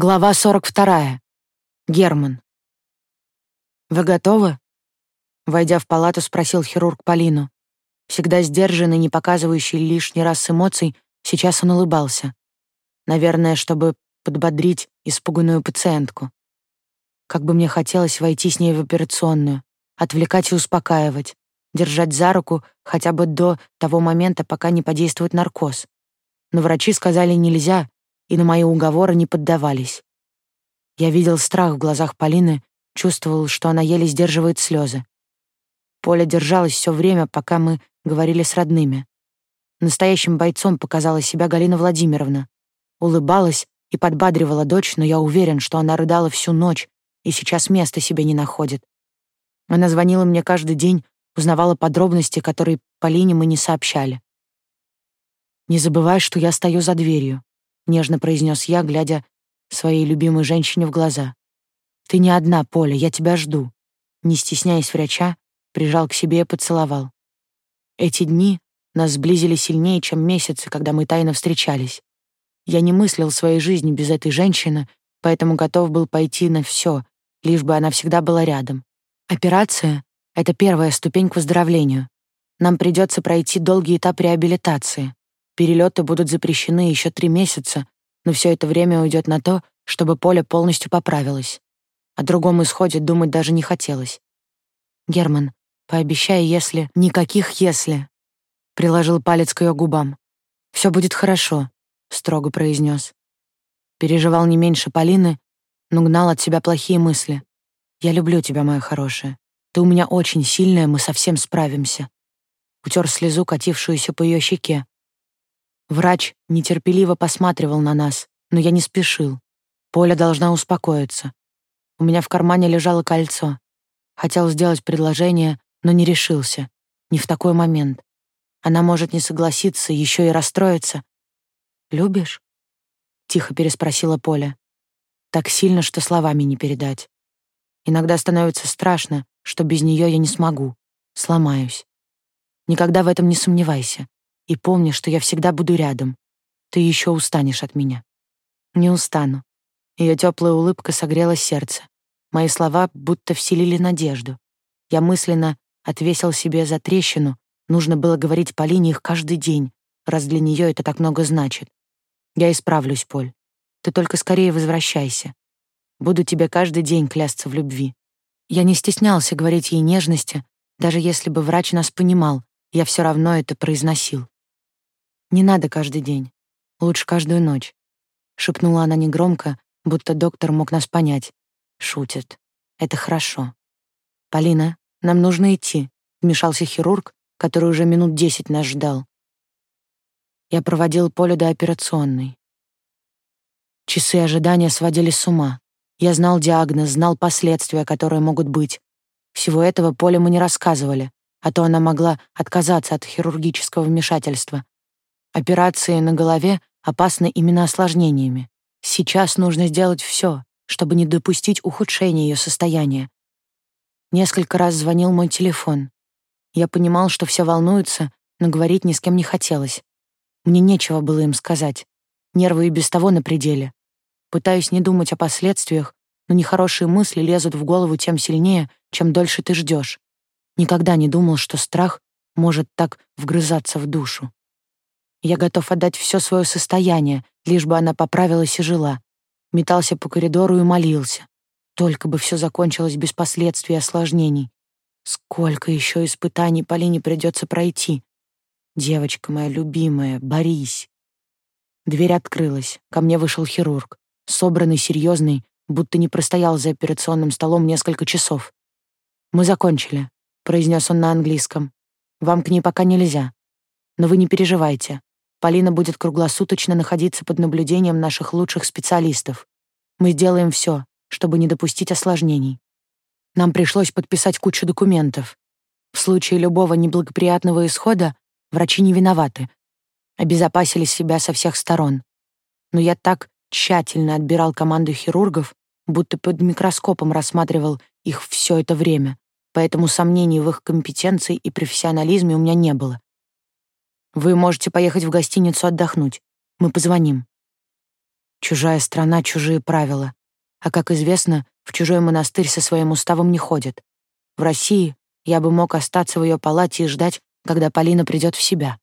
Глава 42. Герман. «Вы готовы?» Войдя в палату, спросил хирург Полину. Всегда сдержанный, не показывающий лишний раз эмоций, сейчас он улыбался. Наверное, чтобы подбодрить испуганную пациентку. Как бы мне хотелось войти с ней в операционную, отвлекать и успокаивать, держать за руку хотя бы до того момента, пока не подействует наркоз. Но врачи сказали нельзя, и на мои уговоры не поддавались. Я видел страх в глазах Полины, чувствовал, что она еле сдерживает слезы. Поля держалась все время, пока мы говорили с родными. Настоящим бойцом показала себя Галина Владимировна. Улыбалась и подбадривала дочь, но я уверен, что она рыдала всю ночь и сейчас места себе не находит. Она звонила мне каждый день, узнавала подробности, которые Полине мы не сообщали. «Не забывай, что я стою за дверью нежно произнес я, глядя своей любимой женщине в глаза. Ты не одна, Поля, я тебя жду. Не стесняясь врача, прижал к себе и поцеловал. Эти дни нас сблизили сильнее, чем месяцы, когда мы тайно встречались. Я не мыслил своей жизни без этой женщины, поэтому готов был пойти на все, лишь бы она всегда была рядом. Операция — это первая ступень к выздоровлению. Нам придется пройти долгий этап реабилитации. Перелеты будут запрещены еще три месяца, но все это время уйдет на то, чтобы Поля полностью поправилась. О другом исходе думать даже не хотелось. «Герман, пообещай, если...» «Никаких «если», — приложил палец к ее губам. «Все будет хорошо», — строго произнес. Переживал не меньше Полины, но гнал от себя плохие мысли. «Я люблю тебя, моя хорошая. Ты у меня очень сильная, мы совсем справимся». Утер слезу, катившуюся по ее щеке. Врач нетерпеливо посматривал на нас, но я не спешил. Поля должна успокоиться. У меня в кармане лежало кольцо. Хотел сделать предложение, но не решился. Не в такой момент. Она может не согласиться, еще и расстроиться. «Любишь?» — тихо переспросила Поля. Так сильно, что словами не передать. Иногда становится страшно, что без нее я не смогу. Сломаюсь. Никогда в этом не сомневайся. И помни, что я всегда буду рядом. Ты еще устанешь от меня. Не устану. Ее теплая улыбка согрела сердце. Мои слова будто вселили надежду. Я мысленно отвесил себе за трещину. Нужно было говорить Полине их каждый день, раз для нее это так много значит. Я исправлюсь, Поль. Ты только скорее возвращайся. Буду тебе каждый день клясться в любви. Я не стеснялся говорить ей нежности, даже если бы врач нас понимал, я все равно это произносил. Не надо каждый день. Лучше каждую ночь. Шепнула она негромко, будто доктор мог нас понять. Шутит. Это хорошо. Полина, нам нужно идти. Вмешался хирург, который уже минут десять нас ждал. Я проводил Полю до операционной. Часы ожидания сводили с ума. Я знал диагноз, знал последствия, которые могут быть. Всего этого Поле мы не рассказывали, а то она могла отказаться от хирургического вмешательства, Операции на голове опасны именно осложнениями. Сейчас нужно сделать все, чтобы не допустить ухудшения ее состояния. Несколько раз звонил мой телефон. Я понимал, что все волнуются, но говорить ни с кем не хотелось. Мне нечего было им сказать. Нервы и без того на пределе. Пытаюсь не думать о последствиях, но нехорошие мысли лезут в голову тем сильнее, чем дольше ты ждешь. Никогда не думал, что страх может так вгрызаться в душу. Я готов отдать все свое состояние, лишь бы она поправилась и жила. Метался по коридору и молился. Только бы все закончилось без последствий и осложнений. Сколько еще испытаний Полине придется пройти. Девочка моя любимая, борись. Дверь открылась. Ко мне вышел хирург. Собранный, серьезный, будто не простоял за операционным столом несколько часов. «Мы закончили», — произнес он на английском. «Вам к ней пока нельзя. Но вы не переживайте. Полина будет круглосуточно находиться под наблюдением наших лучших специалистов. Мы сделаем все, чтобы не допустить осложнений. Нам пришлось подписать кучу документов. В случае любого неблагоприятного исхода врачи не виноваты. Обезопасили себя со всех сторон. Но я так тщательно отбирал команду хирургов, будто под микроскопом рассматривал их все это время, поэтому сомнений в их компетенции и профессионализме у меня не было. Вы можете поехать в гостиницу отдохнуть. Мы позвоним. Чужая страна, чужие правила. А как известно, в чужой монастырь со своим уставом не ходят. В России я бы мог остаться в ее палате и ждать, когда Полина придет в себя.